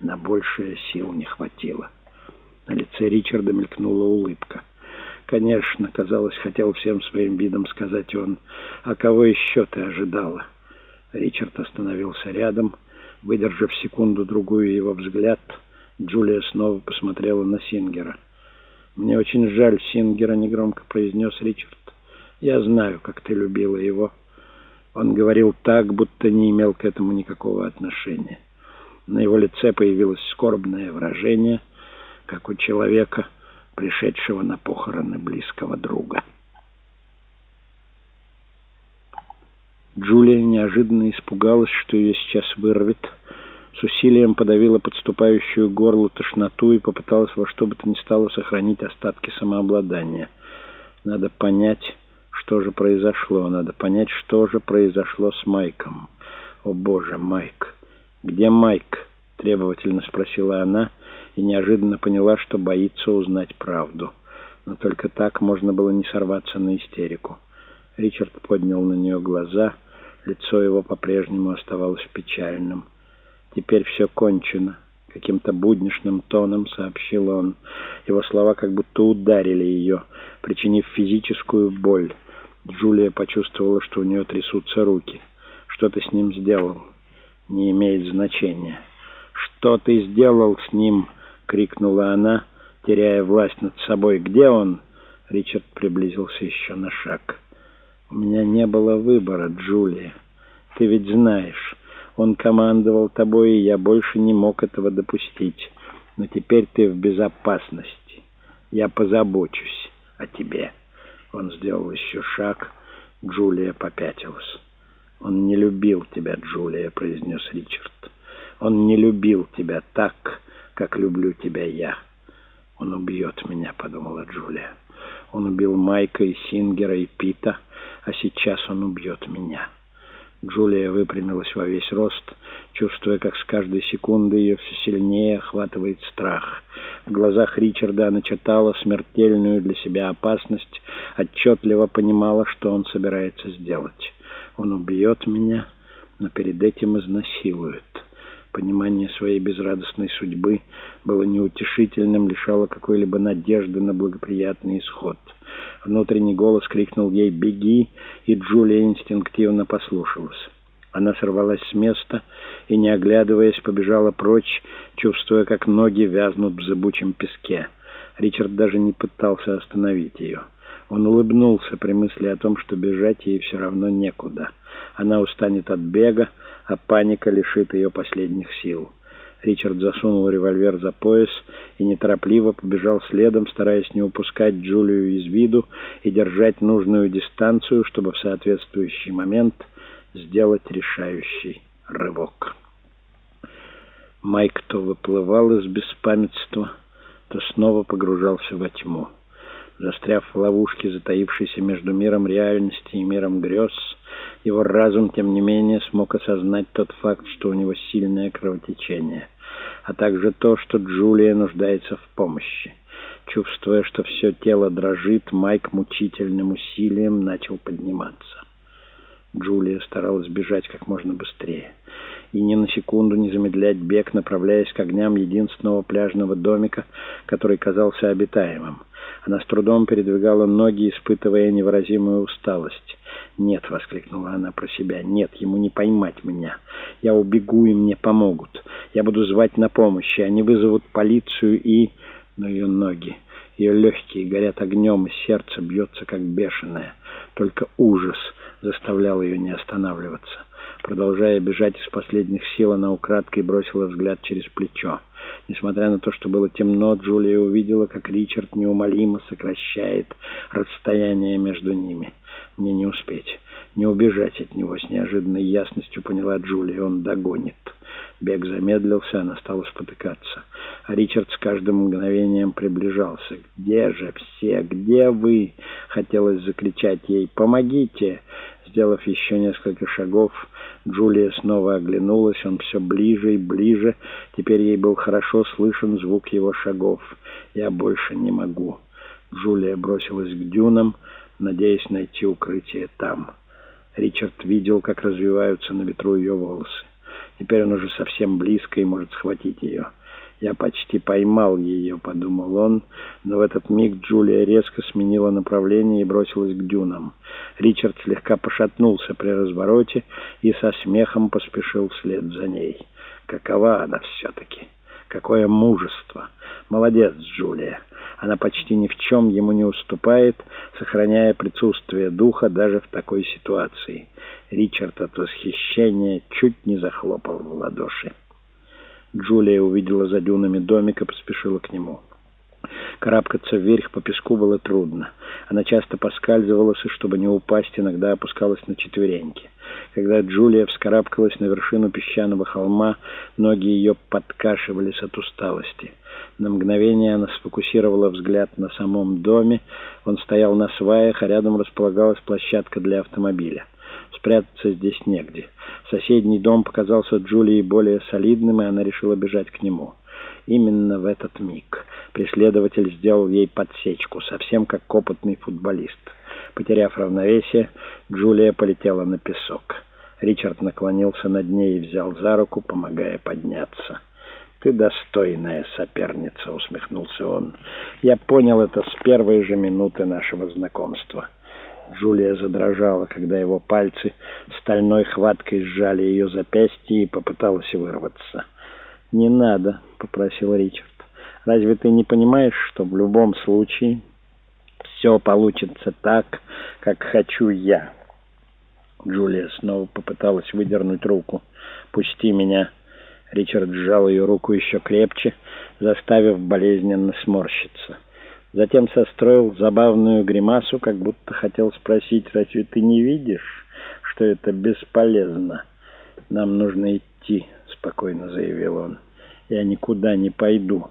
На большее сил не хватило. На лице Ричарда мелькнула улыбка. «Конечно, казалось, хотел всем своим видом сказать он. А кого еще ты ожидала?» Ричард остановился рядом, выдержав секунду-другую его взгляд. Джулия снова посмотрела на Сингера. «Мне очень жаль Сингера», — негромко произнес Ричард. «Я знаю, как ты любила его». Он говорил так, будто не имел к этому никакого отношения. На его лице появилось скорбное выражение, как у человека, пришедшего на похороны близкого друга. Джулия неожиданно испугалась, что ее сейчас вырвет. С усилием подавила подступающую горлу тошноту и попыталась во что бы то ни стало сохранить остатки самообладания. Надо понять, что же произошло. Надо понять, что же произошло с Майком. О, Боже, Майк! Где Майк? Требовательно спросила она и неожиданно поняла, что боится узнать правду. Но только так можно было не сорваться на истерику. Ричард поднял на нее глаза. Лицо его по-прежнему оставалось печальным. «Теперь все кончено», — каким-то будничным тоном сообщил он. Его слова как будто ударили ее, причинив физическую боль. Джулия почувствовала, что у нее трясутся руки. «Что ты с ним сделал?» «Не имеет значения». «Что ты сделал с ним?» — крикнула она, теряя власть над собой. «Где он?» Ричард приблизился еще на шаг. «У меня не было выбора, Джулия. Ты ведь знаешь, он командовал тобой, и я больше не мог этого допустить. Но теперь ты в безопасности. Я позабочусь о тебе». Он сделал еще шаг. Джулия попятилась. «Он не любил тебя, Джулия», — произнес Ричард. «Он не любил тебя так, как люблю тебя я». «Он убьет меня», — подумала Джулия. «Он убил Майка и Сингера и Пита, а сейчас он убьет меня». Джулия выпрямилась во весь рост, чувствуя, как с каждой секунды ее все сильнее охватывает страх. В глазах Ричарда она читала смертельную для себя опасность, отчетливо понимала, что он собирается сделать. Он убьет меня, но перед этим изнасилует. Понимание своей безрадостной судьбы было неутешительным, лишало какой-либо надежды на благоприятный исход. Внутренний голос крикнул ей «Беги!», и Джулия инстинктивно послушалась. Она сорвалась с места и, не оглядываясь, побежала прочь, чувствуя, как ноги вязнут в зыбучем песке. Ричард даже не пытался остановить ее. Он улыбнулся при мысли о том, что бежать ей все равно некуда. Она устанет от бега, а паника лишит ее последних сил. Ричард засунул револьвер за пояс и неторопливо побежал следом, стараясь не упускать Джулию из виду и держать нужную дистанцию, чтобы в соответствующий момент сделать решающий рывок. Майк то выплывал из беспамятства, то снова погружался во тьму. Застряв в ловушке, затаившейся между миром реальности и миром грез, его разум, тем не менее, смог осознать тот факт, что у него сильное кровотечение, а также то, что Джулия нуждается в помощи. Чувствуя, что все тело дрожит, Майк мучительным усилием начал подниматься. Джулия старалась бежать как можно быстрее и ни на секунду не замедлять бег, направляясь к огням единственного пляжного домика, который казался обитаемым. Она с трудом передвигала ноги, испытывая невыразимую усталость. «Нет!» — воскликнула она про себя. «Нет, ему не поймать меня. Я убегу, и мне помогут. Я буду звать на помощь, и они вызовут полицию и...» Но ее ноги, ее легкие горят огнем, и сердце бьется как бешеное. Только ужас заставлял ее не останавливаться. Продолжая бежать из последних сил, она украдкой бросила взгляд через плечо. Несмотря на то, что было темно, Джулия увидела, как Ричард неумолимо сокращает расстояние между ними. Мне не успеть, не убежать от него. С неожиданной ясностью поняла Джулия, он догонит. Бег замедлился, она стала спотыкаться. А Ричард с каждым мгновением приближался. «Где же все? Где вы?» Хотелось закричать ей. «Помогите!» Сделав еще несколько шагов, Джулия снова оглянулась. Он все ближе и ближе. Теперь ей был хорошо слышен звук его шагов. «Я больше не могу». Джулия бросилась к дюнам, надеясь найти укрытие там. Ричард видел, как развиваются на ветру ее волосы. Теперь он уже совсем близко и может схватить ее. «Я почти поймал ее», — подумал он, но в этот миг Джулия резко сменила направление и бросилась к дюнам. Ричард слегка пошатнулся при развороте и со смехом поспешил вслед за ней. Какова она все-таки? Какое мужество! Молодец, Джулия! Она почти ни в чем ему не уступает, сохраняя присутствие духа даже в такой ситуации. Ричард от восхищения чуть не захлопал в ладоши. Джулия увидела за дюнами домик и поспешила к нему. Карабкаться вверх по песку было трудно. Она часто поскальзывалась, и чтобы не упасть, иногда опускалась на четвереньки. Когда Джулия вскарабкалась на вершину песчаного холма, ноги ее подкашивались от усталости. На мгновение она сфокусировала взгляд на самом доме. Он стоял на сваях, а рядом располагалась площадка для автомобиля. Спрятаться здесь негде. Соседний дом показался Джулии более солидным, и она решила бежать к нему. Именно в этот миг преследователь сделал ей подсечку, совсем как опытный футболист. Потеряв равновесие, Джулия полетела на песок. Ричард наклонился над ней и взял за руку, помогая подняться. «Ты достойная соперница», — усмехнулся он. «Я понял это с первой же минуты нашего знакомства». Джулия задрожала, когда его пальцы стальной хваткой сжали ее запястье и попыталась вырваться. «Не надо», — попросил Ричард. «Разве ты не понимаешь, что в любом случае все получится так, как хочу я?» Джулия снова попыталась выдернуть руку. «Пусти меня!» Ричард сжал ее руку еще крепче, заставив болезненно сморщиться. Затем состроил забавную гримасу, как будто хотел спросить, «Разве ты не видишь, что это бесполезно?» «Нам нужно идти», — спокойно заявил он. «Я никуда не пойду».